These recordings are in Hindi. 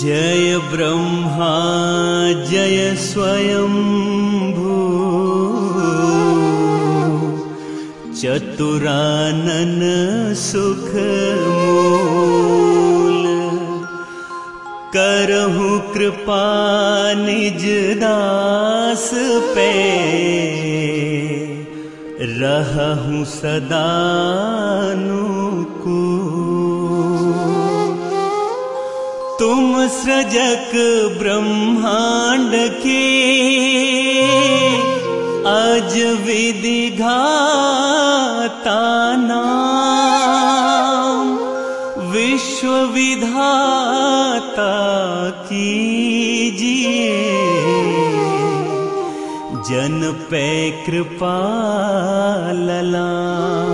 जय ब्रह्मा जय स्वयं भू चतुरानन सुख मूल करहु कृपा निज दास पे। रहहु सदानुकूल तुम सृजक ब्रह्मांड के अज विधि घाता नाम विश्व विधाता कीजिए। जन पे कृपा ललाम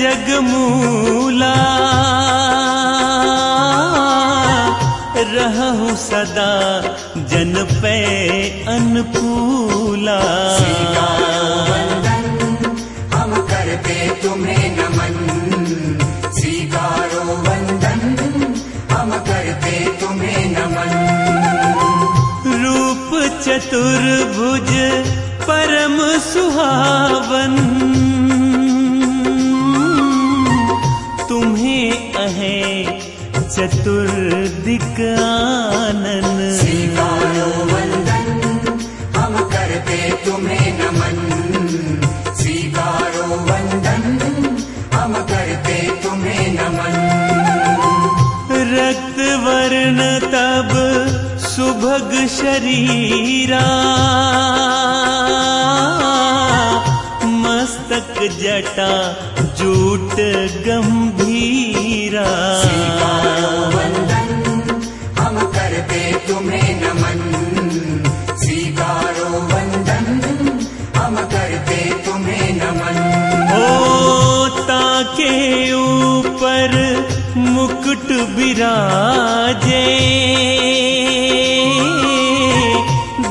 जगमूला रहूँ सदा जन पे वंदन हम करते तुम्हें नमन। स्वीकारो वंदन हम करते तुम्हें नमन। रूप चतुर्भुज परम सुहावन। चतुर्दिक आनन स्वीकारो वंदन हम करते तुम्हें नमन वंदन हम करते तुम्हें नमन रक्त वर्ण तब सुभग शरीरा। मस्तक जटा जूट गंभीरा। वंदन हम करते तुम्हें नमन स्वीकारो वंदन हम करते तुम्हें नमन ओ ऊपर मुकुट विराजे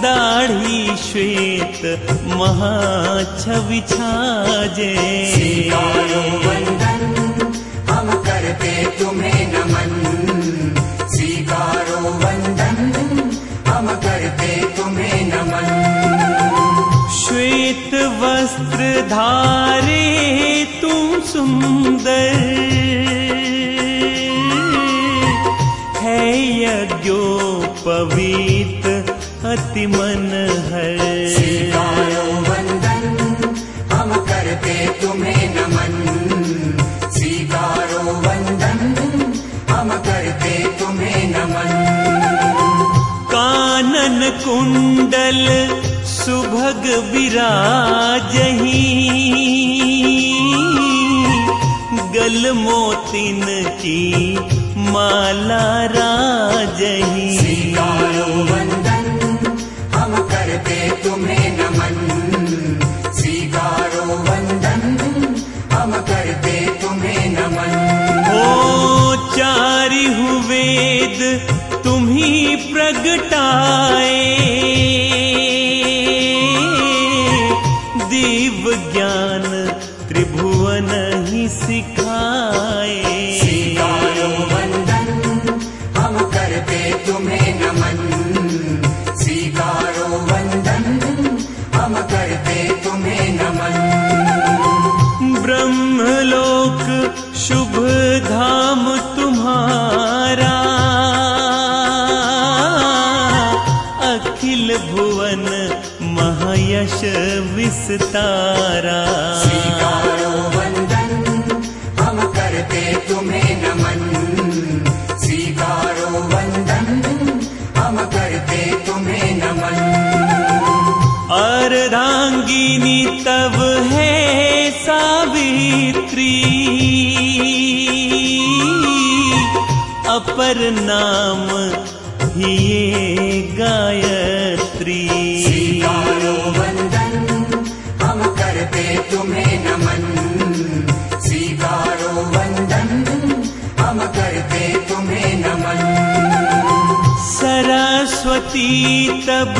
दाढ़ी श्वेत छाजे स्वीकारो वंदन करते तुम्हें नमन। स्वीकारो वंदन हम करते तुम्हें नमन। श्वेत वस्त्र धारे तुम सुंदर। है यज्ञोपवीत अति मन स्वीकारो है वंदन हम करते तुम्हें नमन। कुंडल सुभग विराजही। गल मोतिन की माला राजही। वंदन हम करते तुम्हें नमन। स्वीकारो वंदन हम करते तुम्हें नमन। ओ चारि तुम्ही प्रगटाए। वंदन हम करते तुम्हें नमन। स्वीकारो वंदन हम करते तुम्हें नमन। अर्धांगिनी तब है सावित्री। अपर नाम ये गायत्री तब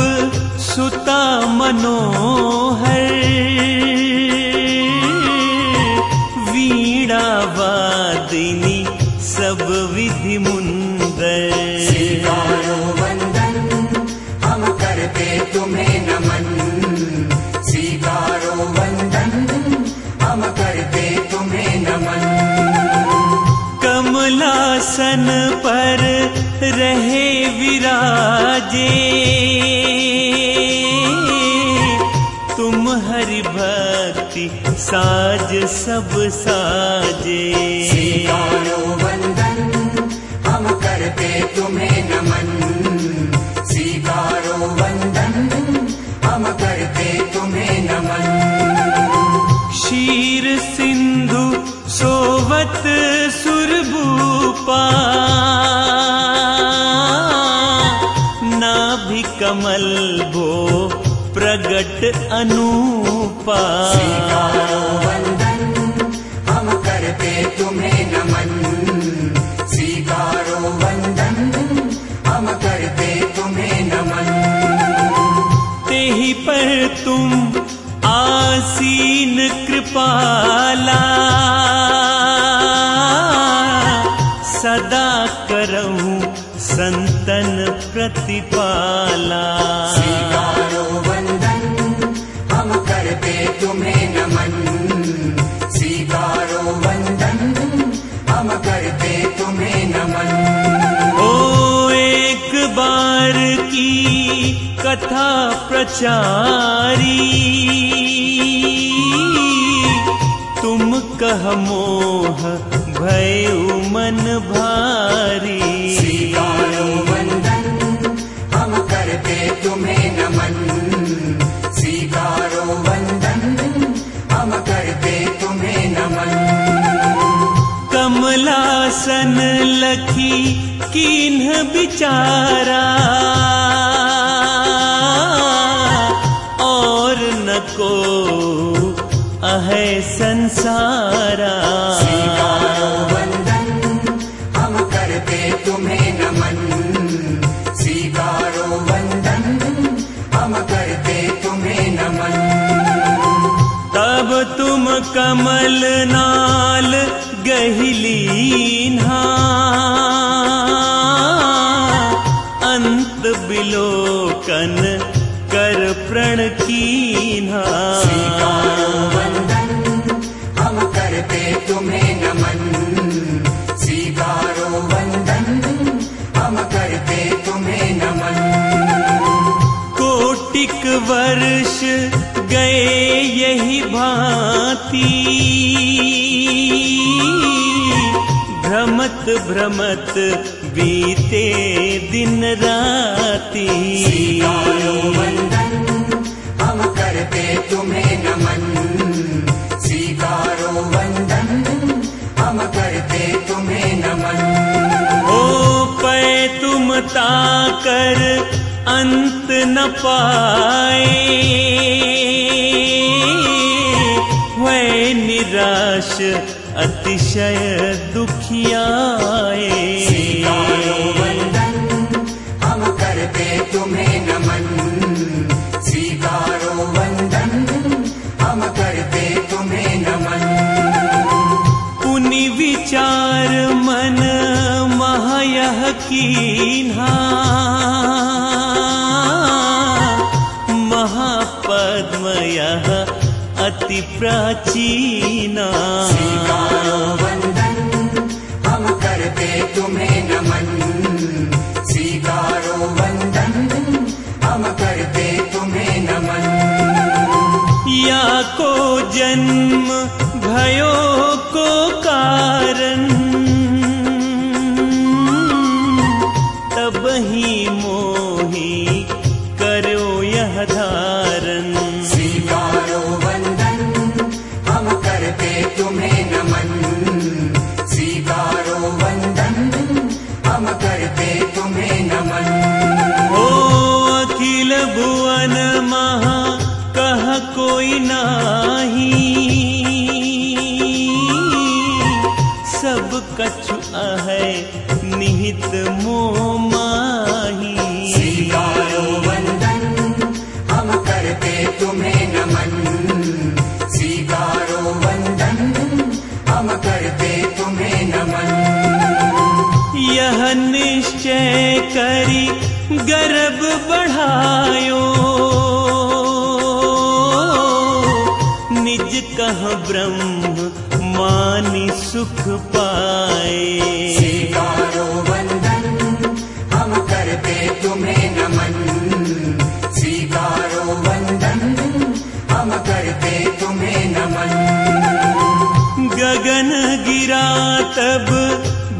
सुता मनोहर। भक्ति साज सब साजे। वंदन हम करते तुम्हें नमन। स्वीकारो वंदन हम करते तुम्हें नमन। क्षीर सिंधु सोवत सुरभूपा। नाभि कमल भो प्रगट अनूपा। वंदन हम करते तुम्हें नमन। स्वीकारो वंदन हम करते तुम्हें नमन। तेहि पर तुम आसीन कृपाला। सदा करहूँ संतन प्रतिपाला। प्रचारी तुम कह मोह भय मन भारी। वंदन हम करते तुम्हें नमन। स्वीकारो वंदन हम करते तुम्हें नमन। कमलासन लखी किन्ह बिचारा। तुम कमल नाल गहली अंत यही भांति। भ्रमत भ्रमत बीते दिन राती। वंदन हम करते तुम्हें नमन। स्वीकारो वंदन हम करते तुम्हें नमन। ओ पै तुम ताकर अंत न पाए। निराश अतिशय दुखियाए ஜென்ம निश्चय करी गर्भ बढ़ायो। निज कह ब्रह्म मानी सुख पाए। वंदन हम करते तुम्हें नमन। वंदन हम करते तुम्हें नमन। गगन गिरा तब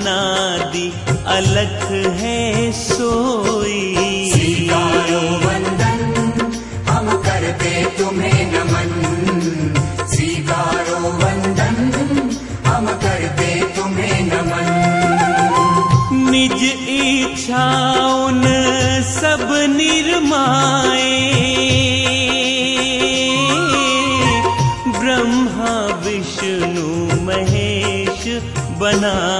अनादि अलख है सोई। स्वीकारो वंदन हम करते तुम्हें नमन। स्वीकारो वंदन हम करते तुम्हें नमन। निज इच्छा उन सब निर्माए। ब्रह्मा विष्णु महेश बनाए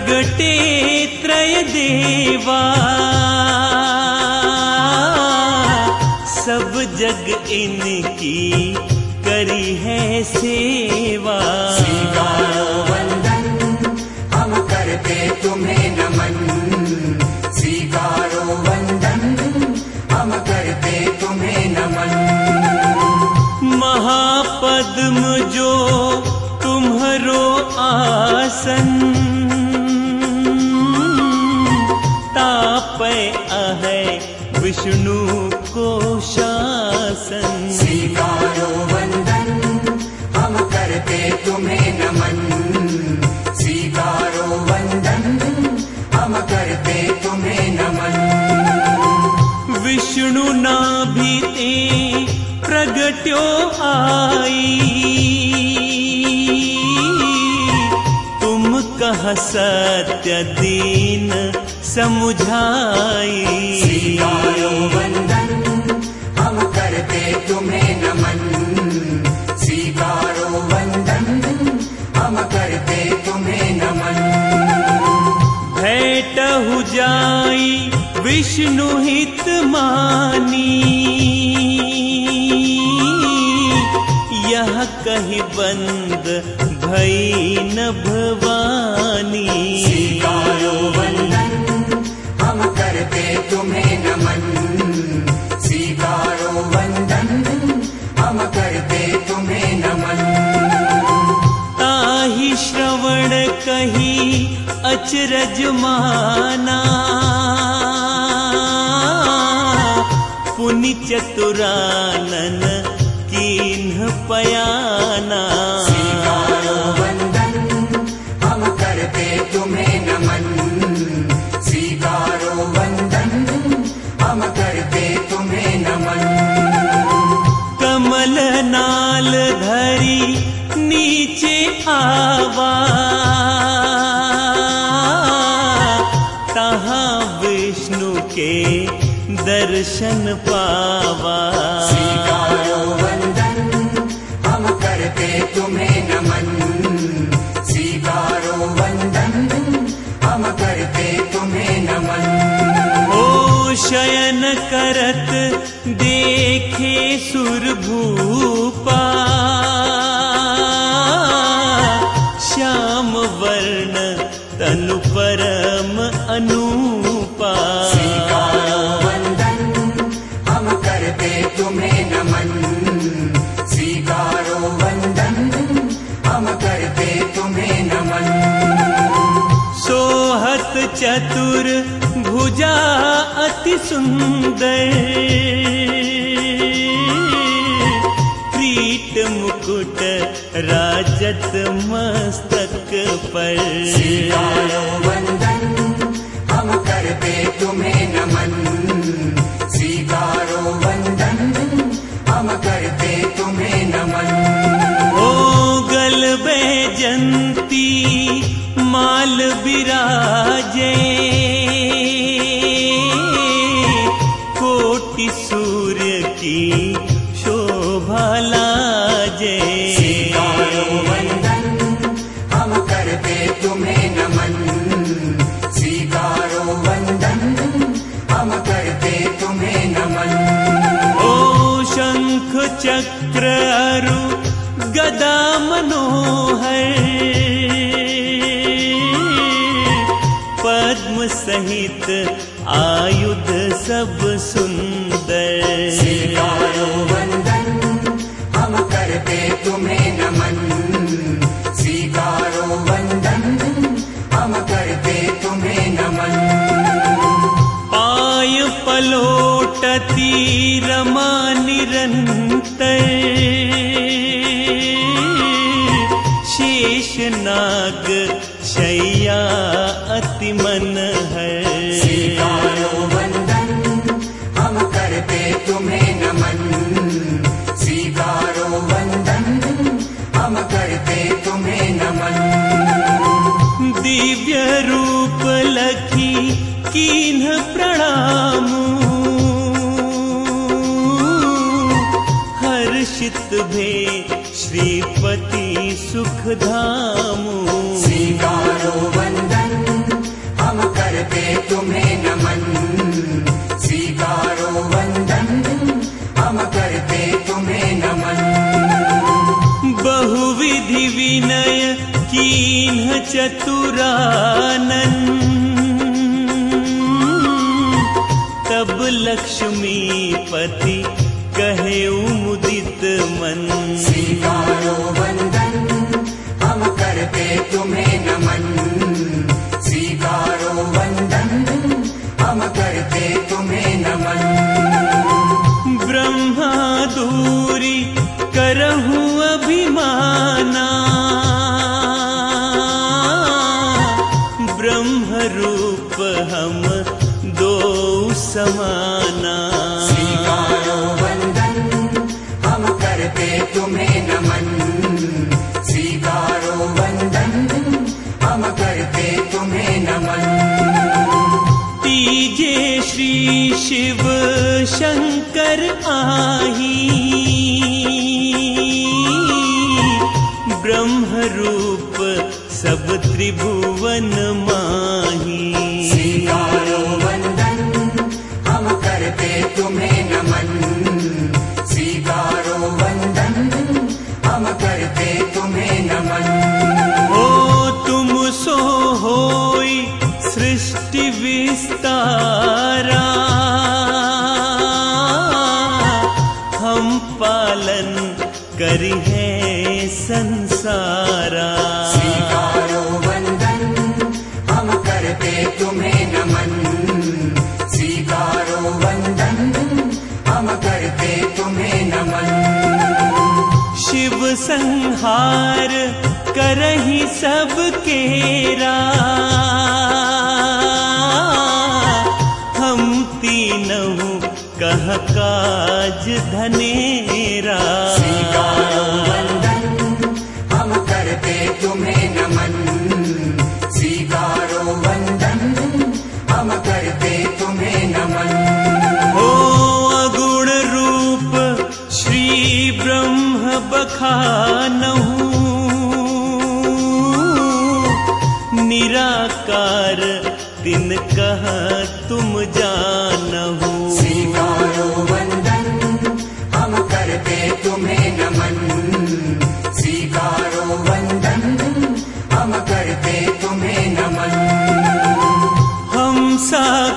प्रगटे त्रय देवा। सब जग इनकी करी है सेवा। वंदन हम करते तुम्हें नमन। स्वीकारो वंदन हम करते तुम्हें नमन। महापद्म जो तुम्हरो आसन ताप अहै विष्णु को शासन। स्वीकारो वंदन हम करते तुम्हें नमन। स्वीकारो वंदन हम करते तुम्हें नमन। विष्णु ते प्रगट्यो आई। तुम कह सत्य दीन समुझाई। स्वीकारो वंदन हम करते तुम्हें नमन। स्वीकारो वंदन हम करते तुम्हें नमन। भेटहु जाई विष्णु हित मानी। यह कही बंद भई न भवानी नमन। तुम्हें नमन। ताहि श्रवण कही अचरज माना। पुनि चतुरानन कीन्ह पयाना आवा तहाँ विष्णु के दर्शन पावा। स्वीकारो वंदन हम करते तुम्हें नमन। स्वीकारो वंदन हम करते तुम्हें नमन। ओ शयन करत देखे सुर भूपा तुम्हें नमन। स्वीकारो वंदन हम करते तुम्हें नमन। सोहत चतुर भुजा अति सुंदर। क्रीट मुकुट राजत मस्तक पर। वंदन हम करते तुम्हें नमन। करते तुम्हें नमन। ओ गल बैजंती माल विराजे अरु गदा मनोहर। पद्म सहित आयुध सब सुंदर। स्वीकारो वंदन हम करते तुम्हें नमन। स्वीकारो वंदन हम करते तुम्हें नमन। पाय पलोटती रमा निरंतर शेष नाग शैया अति मन है। तुम्हें नमन हम करते तुम्हें नमन दिव्य रूप लखी कीन्ह धामू स्वीकारो वंदन हम करते तुम्हें नमन। स्वीकारो वंदन हम करते तुम्हें नमन। बहुविधि विनय कीन्ह चतुरानन। तब लक्ष्मीपति कहे मुदित मन। स्वीकारो वंदन करते तुम्हें नमन। शिव शंकर आही। ब्रह्म रूप सब त्रिभुवन माही। स्वीकारो वंदन हम करते तुम्हें नमन। स्वीकारो वंदन हम करते तुम्हें नमन। ओ तुम सो होई सृष्टि विस्तारा। संहार करही सब केरा हम तीनों कह काज धनेरा। तुम्हें नमन। स्वीकारो वंदन हम करते तुम्हें नमन। हो अगुण रूप श्री ब्रह्म बखानहु निराकार दिन कह तुम जानहु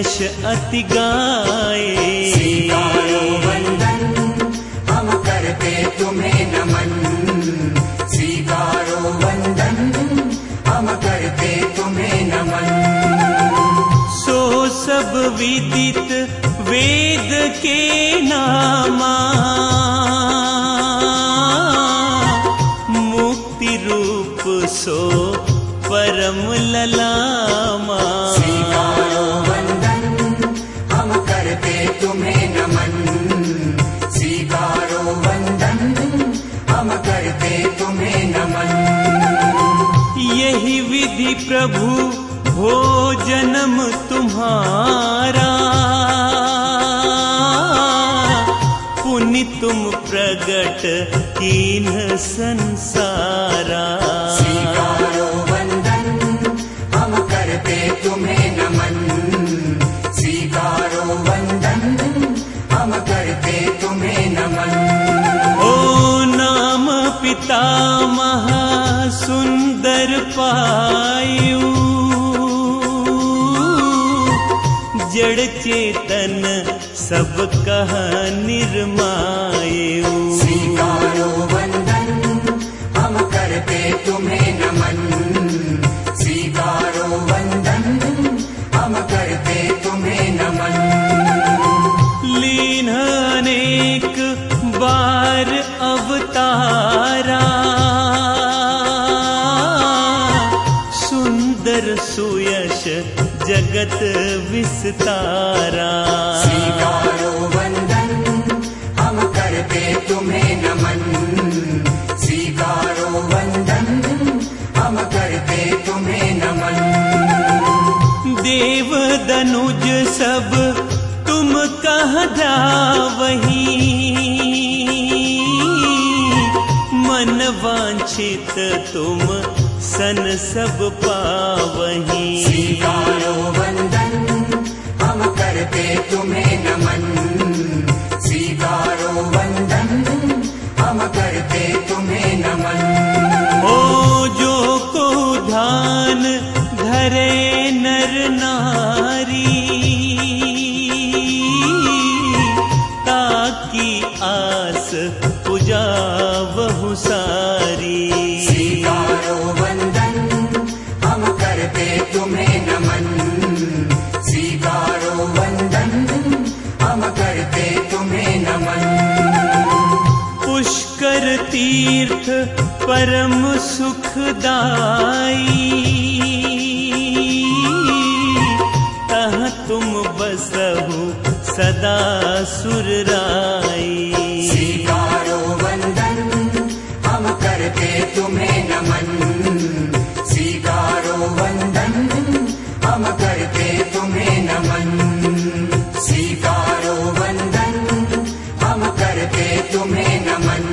यश अति गाए स्वीकारो वंदन हम करते तुम्हें नमन। स्वीकारो वंदन हम करते तुम्हें नमन। सो सब विदित वेद के नामा। मुक्ति रूप सो परम ललामा यही विधि प्रभु हो जन्म तुम्हारा। पुनि तुम प्रगट कीन संसारा। स्वीकारो वंदन हम करते तुम्हें नमन। स्वीकारो वंदन हम करते तुम्हें नमन। ओ नाम सुंदर पायु। जड़ चेतन सब कह निर्मायु स्वीकारो वंदन हम करते तुम्हें नमन। वंदन हम करते तुम्हें नमन। देव दनुज सब तुम कह वही मन वांछित तुम सन सब पावही। स्वीकारो वंदन करते तुम्हें नमन। परम सुखदाई तह तुम बसहु सदा सुरराई स्वीकारो वंदन हम करते तुम्हें नमन। स्वीकारो वंदन हम करते तुम्हें नमन। स्वीकारो वंदन हम करते तुम्हें नमन